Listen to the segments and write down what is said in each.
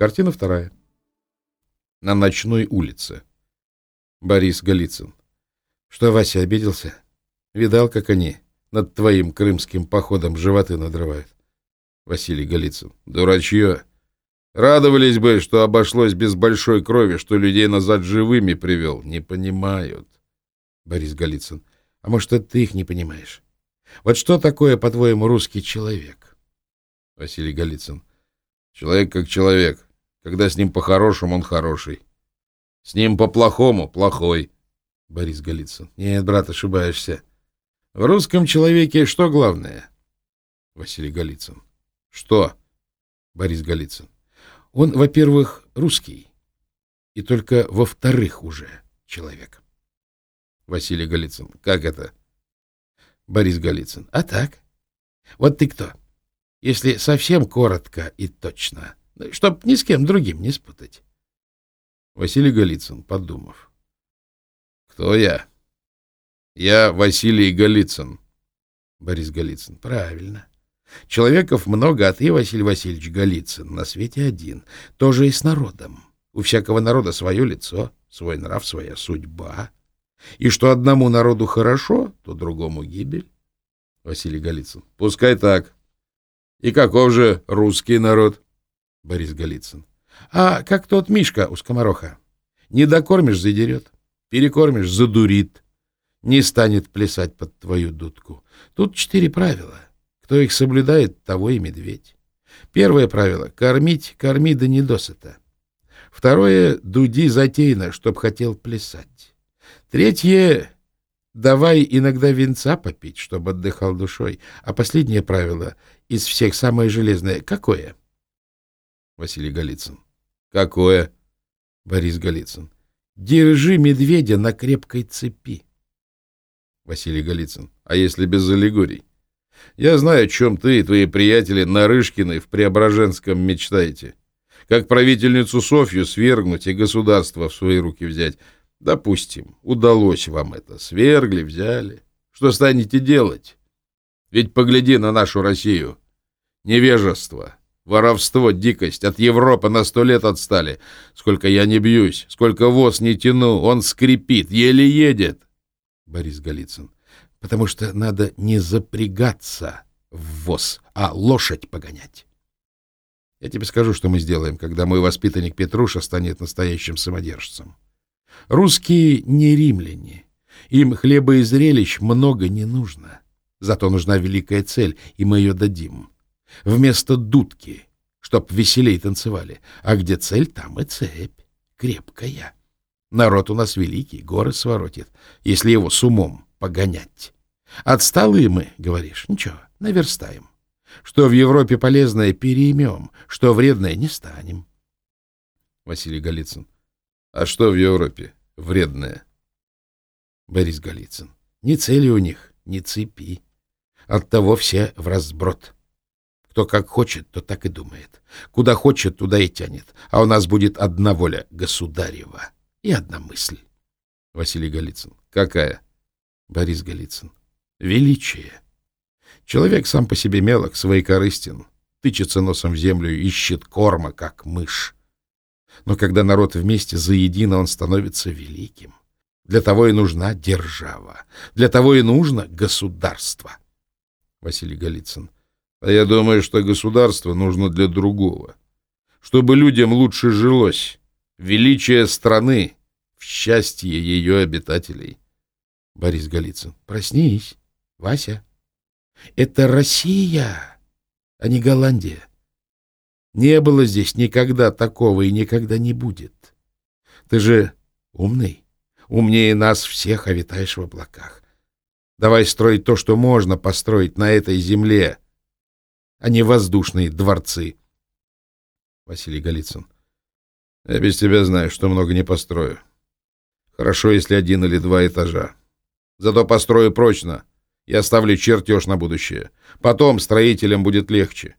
Картина вторая. На ночной улице. Борис Голицын. Что, Вася, обиделся? Видал, как они над твоим крымским походом животы надрывают? Василий Голицын. Дурачье. Радовались бы, что обошлось без большой крови, что людей назад живыми привел. Не понимают. Борис Голицын. А может, это ты их не понимаешь? Вот что такое, по-твоему, русский человек? Василий Голицын. Человек как человек. Когда с ним по-хорошему, он хороший. С ним по-плохому — плохой. Борис Голицын. Нет, брат, ошибаешься. В русском человеке что главное? Василий Голицын. Что? Борис Голицын. Он, во-первых, русский. И только во-вторых уже человек. Василий Голицын. Как это? Борис Голицын. А так? Вот ты кто? Если совсем коротко и точно. Чтоб ни с кем другим не спутать. Василий Голицын, подумав. Кто я? Я Василий Голицын. Борис Голицын. Правильно. Человеков много, а ты, Василий Васильевич Голицын, на свете один. Тоже и с народом. У всякого народа свое лицо, свой нрав, своя судьба. И что одному народу хорошо, то другому гибель. Василий Голицын. Пускай так. И каков же русский народ? Борис Голицын. А как тот Мишка у скомороха. Не докормишь — задерет, перекормишь — задурит, не станет плясать под твою дудку. Тут четыре правила. Кто их соблюдает, того и медведь. Первое правило — кормить, корми да не досыта. Второе — дуди затейно, чтоб хотел плясать. Третье — давай иногда венца попить, чтобы отдыхал душой. А последнее правило из всех самое железное — какое? Василий Голицын. Какое? Борис Голицын. Держи медведя на крепкой цепи. Василий Голицын. А если без аллегорий? Я знаю, о чем ты и твои приятели Нарышкины в Преображенском мечтаете. Как правительницу Софью свергнуть и государство в свои руки взять. Допустим, удалось вам это. Свергли, взяли. Что станете делать? Ведь погляди на нашу Россию. Невежество, Воровство, дикость. От Европы на сто лет отстали. Сколько я не бьюсь, сколько воз не тяну, он скрипит, еле едет. Борис Голицын. Потому что надо не запрягаться в воз, а лошадь погонять. Я тебе скажу, что мы сделаем, когда мой воспитанник Петруша станет настоящим самодержцем. Русские не римляне. Им хлеба и зрелищ много не нужно. Зато нужна великая цель, и мы ее дадим вместо дудки, чтоб веселей танцевали. А где цель, там и цепь, крепкая. Народ у нас великий, горы своротит, если его с умом погонять. Отсталые мы, говоришь, ничего, наверстаем. Что в Европе полезное переймем, что вредное не станем. Василий Голицын. А что в Европе вредное? Борис Голицын. Ни цели у них, ни цепи. Оттого все в разброд. Кто как хочет, то так и думает. Куда хочет, туда и тянет. А у нас будет одна воля — государева. И одна мысль. Василий Голицын. Какая? Борис Голицын. Величие. Человек сам по себе мелок, своекорыстен, тычется носом в землю, ищет корма, как мышь. Но когда народ вместе заедино, он становится великим. Для того и нужна держава. Для того и нужно государство. Василий Голицын. А я думаю, что государство нужно для другого. Чтобы людям лучше жилось. Величие страны в счастье ее обитателей. Борис Голицын. Проснись, Вася. Это Россия, а не Голландия. Не было здесь никогда такого и никогда не будет. Ты же умный, умнее нас всех, а витаешь в облаках. Давай строить то, что можно построить на этой земле, а не воздушные дворцы. Василий Голицын. Я без тебя знаю, что много не построю. Хорошо, если один или два этажа. Зато построю прочно и оставлю чертеж на будущее. Потом строителям будет легче.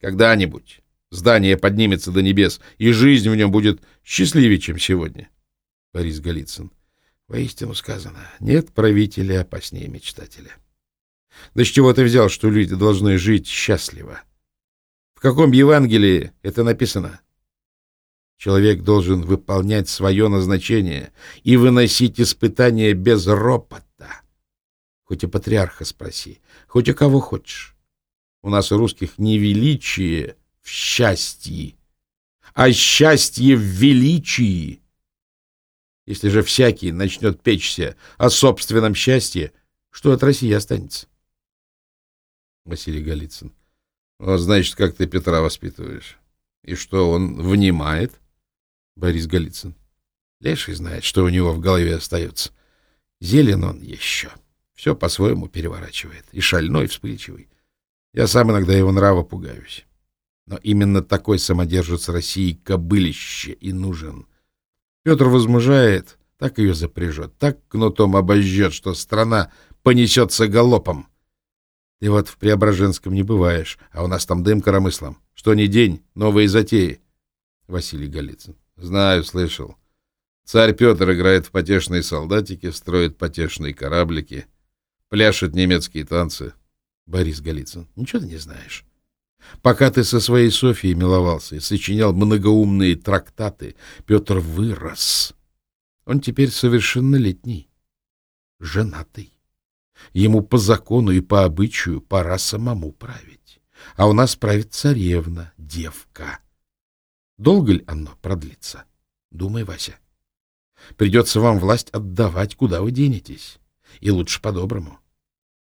Когда-нибудь здание поднимется до небес, и жизнь в нем будет счастливее, чем сегодня. Борис Голицын. Воистину сказано, нет правителя опаснее мечтателя. Да с чего ты взял, что люди должны жить счастливо? В каком Евангелии это написано? Человек должен выполнять свое назначение и выносить испытания без ропота. Хоть у патриарха спроси, хоть у кого хочешь. У нас у русских не величие в счастье, а счастье в величии. Если же всякий начнет печься о собственном счастье, что от России останется? Василий Голицын. Вот, значит, как ты Петра воспитываешь. И что, он внимает? Борис Голицын. Леший знает, что у него в голове остается. Зелен он еще. Все по-своему переворачивает. И шальной, и вспыльчивый. Я сам иногда его нрава пугаюсь. Но именно такой самодержец России кобылище и нужен. Петр возмужает, так ее запряжет, так кнутом обожжет, что страна понесется галопом. Ты вот в Преображенском не бываешь, а у нас там дым коромыслом. Что ни день, новые затеи. Василий Голицын. Знаю, слышал. Царь Петр играет в потешные солдатики, строит потешные кораблики, пляшет немецкие танцы. Борис Голицын. Ничего ты не знаешь. Пока ты со своей Софией миловался и сочинял многоумные трактаты, Петр вырос. Он теперь совершеннолетний, женатый. Ему по закону и по обычаю пора самому править. А у нас правит царевна, девка. Долго ли оно продлится? Думай, Вася. Придется вам власть отдавать, куда вы денетесь. И лучше по-доброму.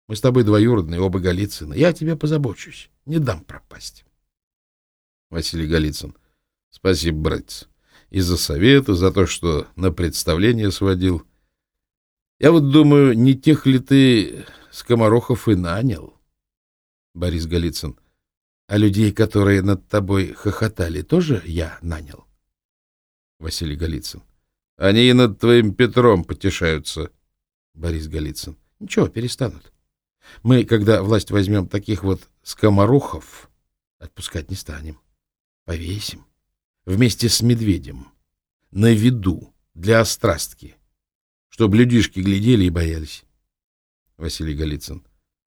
Мы с тобой двоюродные, оба Голицыны. Я о тебе позабочусь. Не дам пропасть. Василий Голицын. Спасибо, братец. И за совет, и за то, что на представление сводил. Я вот думаю, не тех ли ты скоморохов и нанял? Борис Голицын. А людей, которые над тобой хохотали, тоже я нанял? Василий Голицын. Они и над твоим Петром потешаются. Борис Голицын. Ничего, перестанут. Мы, когда власть возьмем таких вот скоморохов, отпускать не станем. Повесим. Вместе с медведем. На виду. Для острастки чтобы людишки глядели и боялись. Василий Голицын.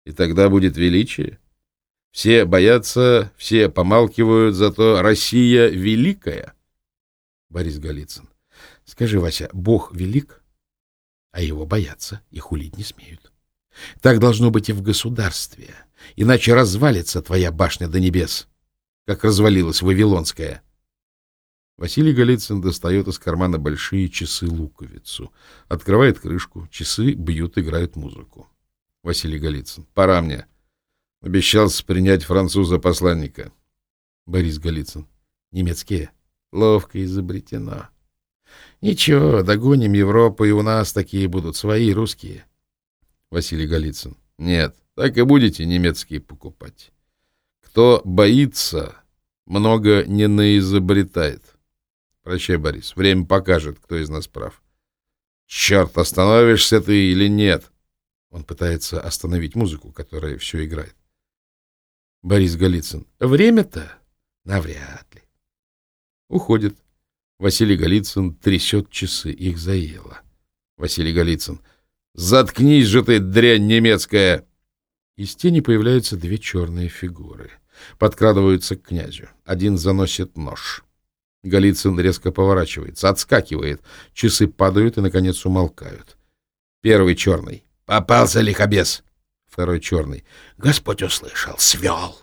И тогда будет величие. Все боятся, все помалкивают, зато Россия великая. Борис Голицын. Скажи, Вася, Бог велик, а его боятся и хулить не смеют. Так должно быть и в государстве, иначе развалится твоя башня до небес, как развалилась Вавилонская. Василий Голицын достает из кармана большие часы-луковицу. Открывает крышку. Часы бьют, играют музыку. Василий Голицын. Пора мне. Обещался принять француза-посланника. Борис Голицын. Немецкие. Ловко изобретено. Ничего, догоним Европу, и у нас такие будут, свои русские. Василий Голицын. Нет, так и будете немецкие покупать. Кто боится, много не наизобретает. Прощай, Борис. Время покажет, кто из нас прав. Черт, остановишься ты или нет? Он пытается остановить музыку, которая все играет. Борис Голицын. Время-то? Навряд ли. Уходит. Василий Голицын трясет часы. Их заело. Василий Голицын. Заткнись же ты, дрянь немецкая! Из тени появляются две черные фигуры. Подкрадываются к князю. Один заносит нож. Голицын резко поворачивается, отскакивает. Часы падают и, наконец, умолкают. Первый черный. «Попался лихобес!» Второй черный. «Господь услышал! Свел!»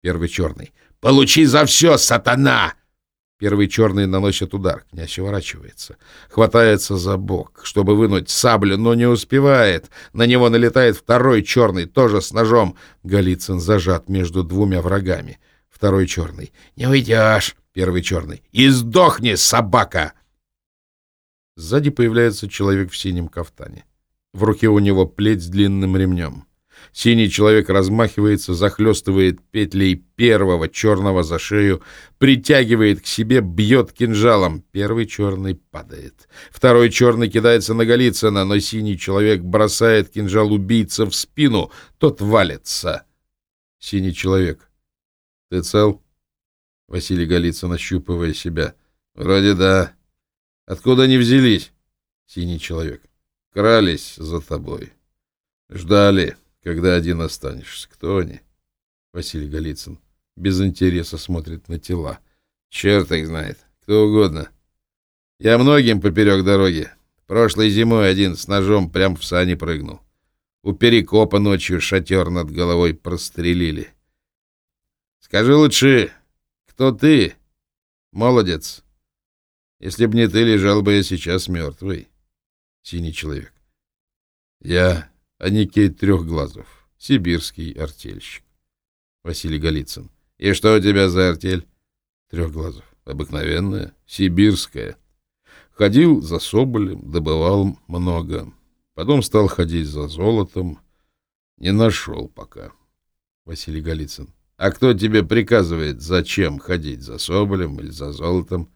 Первый черный. «Получи за все, сатана!» Первый черный наносит удар. Князь уворачивается. Хватается за бок, чтобы вынуть саблю, но не успевает. На него налетает второй черный, тоже с ножом. Голицын зажат между двумя врагами. Второй черный. «Не уйдешь!» Первый черный. «И сдохни, собака!» Сзади появляется человек в синем кафтане. В руке у него плеть с длинным ремнем. Синий человек размахивается, захлестывает петлей первого черного за шею, притягивает к себе, бьет кинжалом. Первый черный падает. Второй черный кидается на Голицына, но синий человек бросает кинжал убийца в спину. Тот валится. Синий человек. Ты цел? Василий Голицын, ощупывая себя. Вроде да. Откуда они взялись? Синий человек. Крались за тобой. Ждали, когда один останешься. Кто они? Василий Голицын. Без интереса смотрит на тела. Черт их знает. кто угодно. Я многим поперек дороги. Прошлой зимой один с ножом прям в сани прыгнул. У перекопа ночью шатер над головой прострелили. Скажи лучше, кто ты, молодец? Если б не ты, лежал бы я сейчас мертвый. Синий человек. Я Аникей Трехглазов, сибирский артельщик. Василий Голицын. И что у тебя за артель? Трехглазов. Обыкновенная, сибирская. Ходил за соболем, добывал много. Потом стал ходить за золотом. Не нашел пока. Василий Голицын. А кто тебе приказывает, зачем ходить за соболем или за золотом?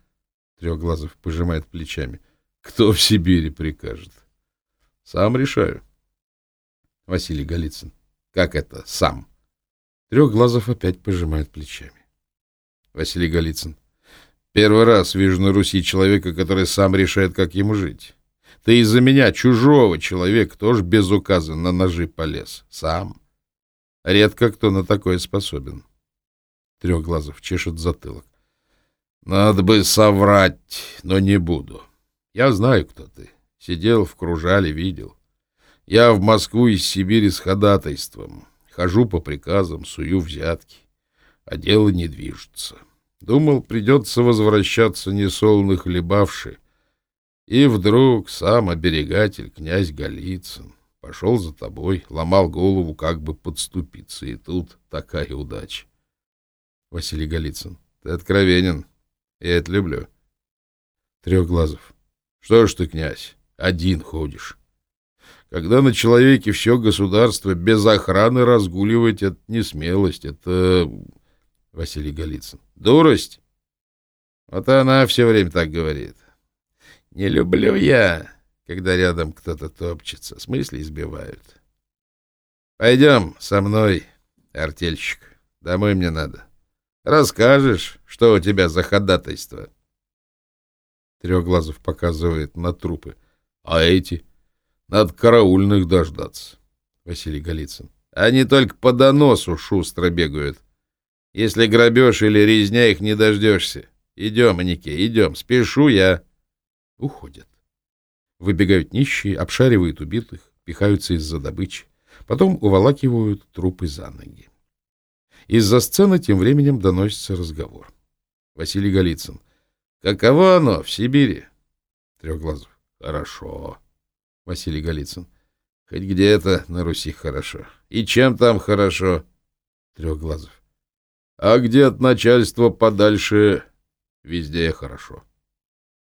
Трехглазов пожимает плечами. Кто в Сибири прикажет? Сам решаю. Василий Голицын. Как это сам? Трехглазов опять пожимает плечами. Василий Голицын. Первый раз вижу на Руси человека, который сам решает, как ему жить. Ты из-за меня, чужого человека, тоже без указа на ножи полез. Сам. Редко кто на такое способен. Трехглазов чешет затылок. Надо бы соврать, но не буду. Я знаю, кто ты. Сидел в кружале, видел. Я в Москву из Сибири с ходатайством. Хожу по приказам, сую взятки. А дело не движется. Думал, придется возвращаться несолоно хлебавши. И вдруг сам оберегатель, князь Голицын, пошел за тобой, ломал голову, как бы подступиться, и тут такая удача. Василий Голицын, ты откровенен, я это люблю. Трехглазов, что ж ты, князь, один ходишь? Когда на человеке все государство без охраны разгуливать, это не смелость, это Василий Голицын. Дурость? Вот она все время так говорит. Не люблю я, когда рядом кто-то топчется. В смысле избивают. Пойдем со мной, артельщик. Домой мне надо. Расскажешь, что у тебя за ходатайство? Трехглазов показывает на трупы. А эти? Надо караульных дождаться. Василий Голицын. Они только по доносу шустро бегают. Если грабеж или резня их не дождешься. Идем, Анике, идем. Спешу я. Уходят. Выбегают нищие, обшаривают убитых, пихаются из-за добычи. Потом уволакивают трупы за ноги. Из-за сцены тем временем доносится разговор. Василий Голицын. Каково оно в Сибири? Трехглазов. Хорошо. Василий Голицын. Хоть где-то на Руси хорошо. И чем там хорошо? Трехглазов. А где от начальства подальше, везде хорошо.